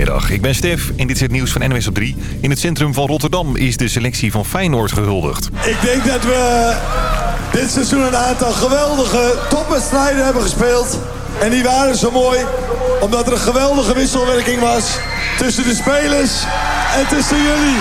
Ik ben Stef en dit is het nieuws van NWS op 3. In het centrum van Rotterdam is de selectie van Feyenoord gehuldigd. Ik denk dat we dit seizoen een aantal geweldige topwedstrijden hebben gespeeld. En die waren zo mooi omdat er een geweldige wisselwerking was tussen de spelers en tussen jullie.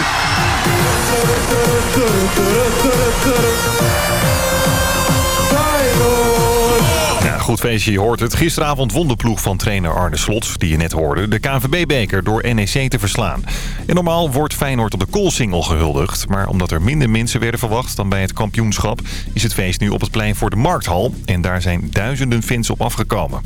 Goed feestje, je hoort het. Gisteravond won de ploeg van trainer Arne Slot, die je net hoorde, de KNVB-beker door NEC te verslaan. En normaal wordt Feyenoord op de koolsingel gehuldigd. Maar omdat er minder mensen werden verwacht dan bij het kampioenschap, is het feest nu op het plein voor de Markthal. En daar zijn duizenden fans op afgekomen.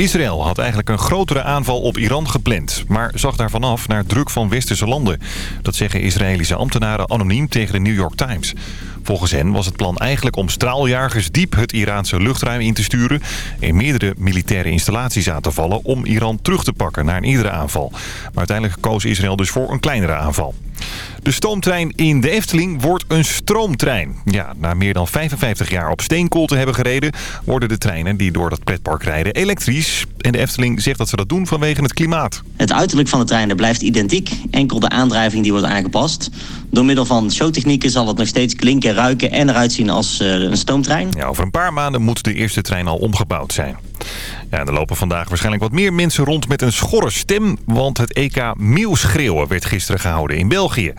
Israël had eigenlijk een grotere aanval op Iran gepland, maar zag daarvan af naar druk van westerse landen. Dat zeggen Israëlische ambtenaren anoniem tegen de New York Times. Volgens hen was het plan eigenlijk om straaljagers diep het Iraanse luchtruim in te sturen... en meerdere militaire installaties aan te vallen om Iran terug te pakken naar een iedere aanval. Maar uiteindelijk koos Israël dus voor een kleinere aanval. De stoomtrein in de Efteling wordt een stroomtrein. Ja, na meer dan 55 jaar op steenkool te hebben gereden... worden de treinen die door dat pretpark rijden elektrisch. En de Efteling zegt dat ze dat doen vanwege het klimaat. Het uiterlijk van de treinen blijft identiek. Enkel de aandrijving die wordt aangepast. Door middel van showtechnieken zal het nog steeds klinken, ruiken en eruit zien als uh, een stoomtrein. Ja, over een paar maanden moet de eerste trein al omgebouwd zijn. Ja, er lopen vandaag waarschijnlijk wat meer mensen rond met een schorre stem... want het EK Meeuwschreeuwen werd gisteren gehouden in België.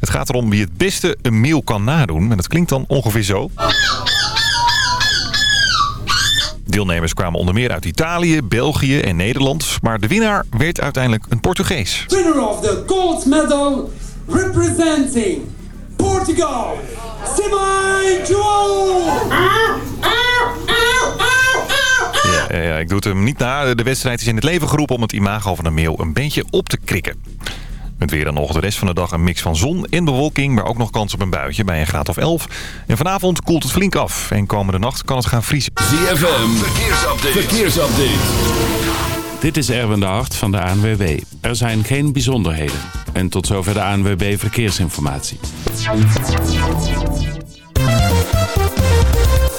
Het gaat erom wie het beste een meeuw kan nadoen. En dat klinkt dan ongeveer zo. Deelnemers kwamen onder meer uit Italië, België en Nederland. Maar de winnaar werd uiteindelijk een Portugees. Winner of the gold medal representing Portugal, Simon Joel! Ik doe het hem niet na. De wedstrijd is in het leven geroepen om het imago van een meeuw een beetje op te krikken. Met weer dan nog de rest van de dag een mix van zon en bewolking... maar ook nog kans op een buitje bij een graad of 11. En vanavond koelt het flink af. En komende nacht kan het gaan vriezen. ZFM, verkeersupdate. verkeersupdate. Dit is Erwin de Hart van de ANWB. Er zijn geen bijzonderheden. En tot zover de ANWB Verkeersinformatie.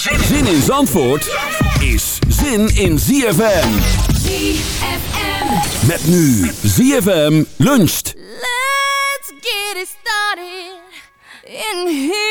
Zin in Zandvoort is zin in ZFM. ZFM. Met nu ZFM luncht. Let's get it started in here.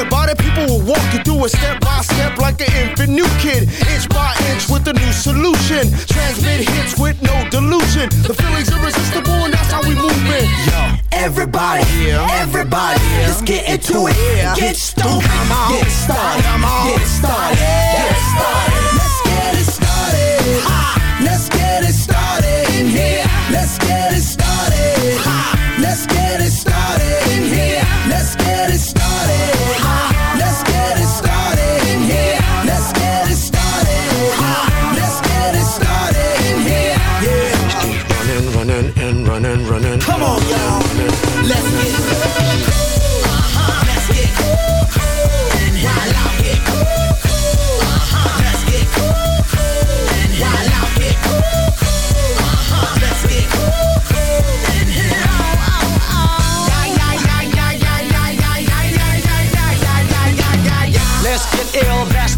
About it, people will walk you through it step by step like an infant new kid. Inch by inch with a new solution. Transmit hits with no delusion. The feeling's irresistible and that's how we move it. Yo, Everybody, everybody, let's get into it. Get stoked, get it started, get it started, get started. Let's get it started. Ha! Let's get it started in here. Let's get it started.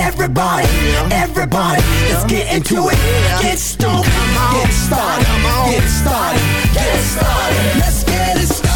Everybody, everybody, let's get into it. Get stoked, get started, get started, get started. Let's get it started.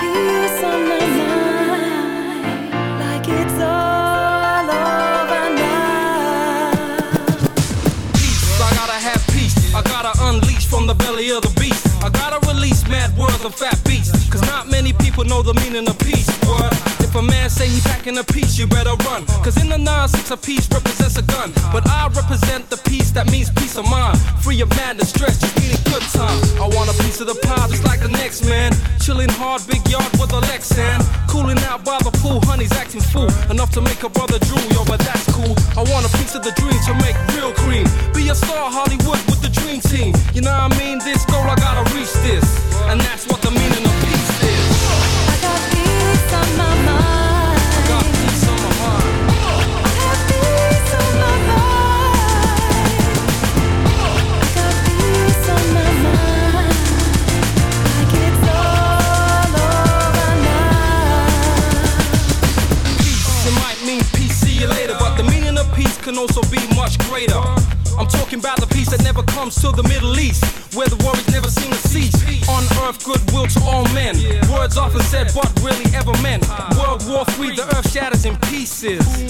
Peace. On my mind. Like it's all over. Peace. I gotta have peace. I gotta unleash from the belly of the beast. I gotta release mad words of fat beasts. Cause not many people know the meaning of say he packing a piece, you better run. Cause in the 9-6 a piece represents a gun. But I represent the peace that means peace of mind. Free of madness, stress, just need a good time. I want a piece of the pie just like the next man. Chilling hard, big yard with a Lexan. Cooling out by the pool, honey's acting fool. Enough to make a brother drool, yo, but that's cool. I want a piece of the dream to make real cream. Be a star, Hollywood Is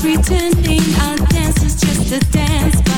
pretending our dance is just a dance,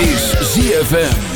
is ZFM.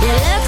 you left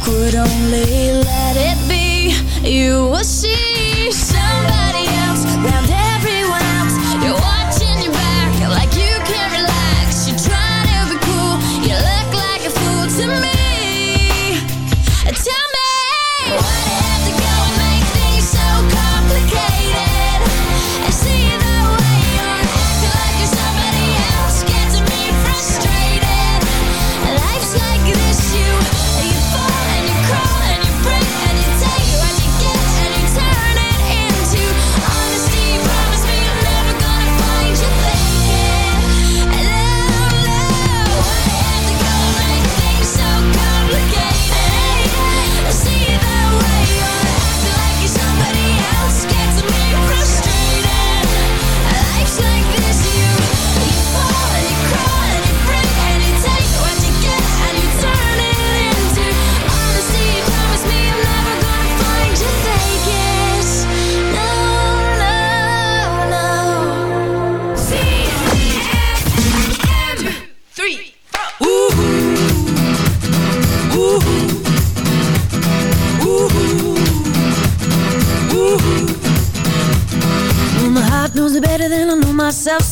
could only let it be, you will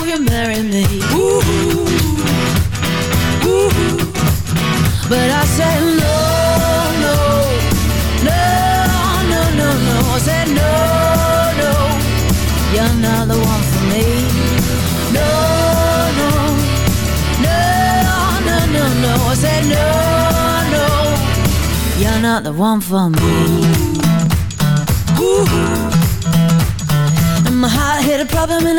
will you marry me? But I said, No, no, no, no, no, no. I said, No, no, you're not the one for me. No, no, no, no, no, no. I said, No, no, you're not the one for me. And my heart hit a problem in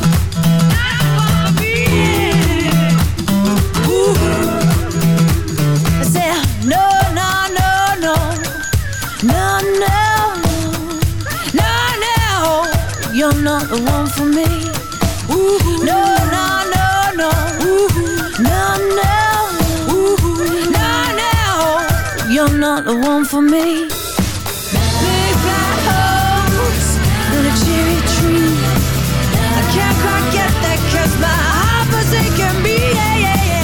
not the one for me. No, no, no, no, no, no, no, no, you're not the one for me. Big black horse and a cherry tree. I can't quite get that 'cause my heart forsaken me. Yeah, yeah, yeah.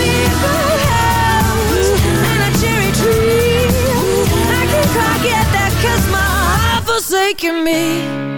Big black house and a cherry tree. I can't quite get that 'cause my heart forsaken me.